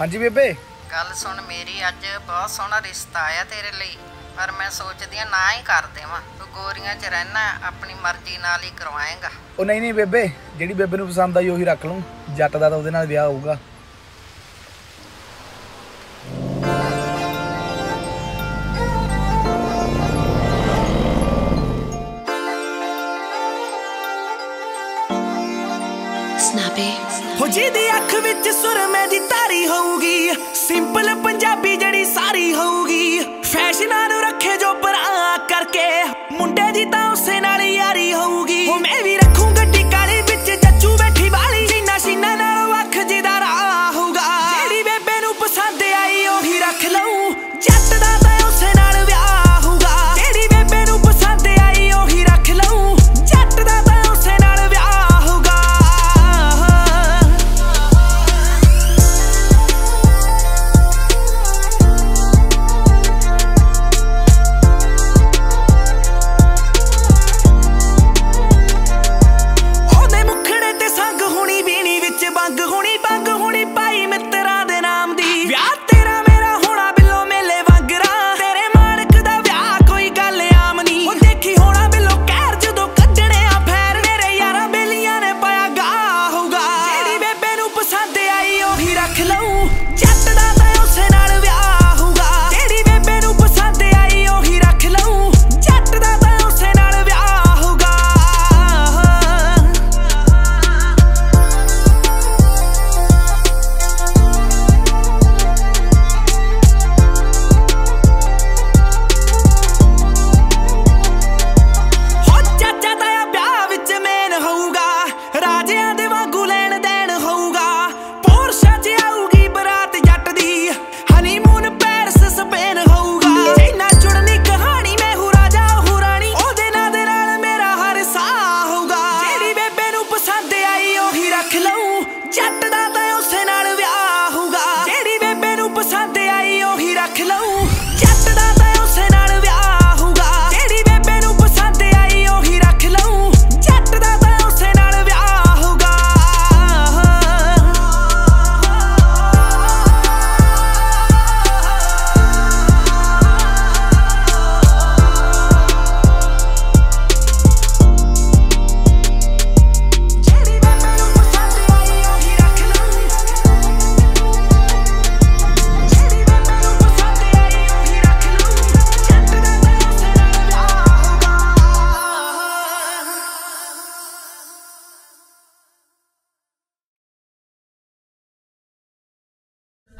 ਹਾਂਜੀ ਬੇਬੇ। ਗੱਲ ਸੁਣ ਮੇਰੀ ਅੱਜ ਬਹੁਤ ਸੋਹਣਾ ਰਿਸ਼ਤਾ ਆਇਆ ਤੇਰੇ ਲਈ ਪਰ ਮੈਂ ਸੋਚਦੀ ਆ ਨਾ ਹੀ ਕਰ ਦੇਵਾਂ। ਤੂੰ ਗੋਰੀਆਂ 'ਚ ਰਹਿਣਾ ਆਪਣੀ ਮਰਜ਼ੀ ਨਾਲ ਹੀ ਕਰਵਾਏਗਾ। ਉਹ ਨਹੀਂ ਨਹੀਂ ਬੇਬੇ ਜਿਹੜੀ ਬੇਬੇ ਨੂੰ ਪਸੰਦ ਆਈ ਉਹੀ ਰੱਖ ਲੂੰ ਜੱਟ ਦਾ ਤਾਂ ਉਹਦੇ ਨਾਲ ਵਿਆਹ ਹੋਊਗਾ। ਹੋ ਜਿਹਦੀ ਅੱਖ ਵਿੱਚ ਸੁਰਮੇ ਦੀ ਤਾਰੀ ਹੋਊਗੀ। ਸਿੰਪਲ ਪੰਜਾਬੀ ਜਿਹੜੀ ਸਾਰੀ ਹੋ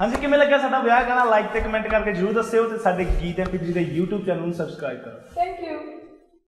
ਹਾਂਜੀ, ਕਿਵੇਂ ਲੱਗਿਆ ਸਾਡਾ ਵਿਆਹ? ਗਾਣਾ ਲਾਈਕ ਤੇ ਕਮੈਂਟ ਕਰਕੇ ਜਰੂਰ ਦੱਸਿਓ ਤੇ ਸਾਡੇ ਗੀਤ ਐਮਪੀ3 ਦੇ YouTube ਚੈਨਲ ਨੂੰ ਸਬਸਕ੍ਰਾਈਬ ਕਰੋ। Thank you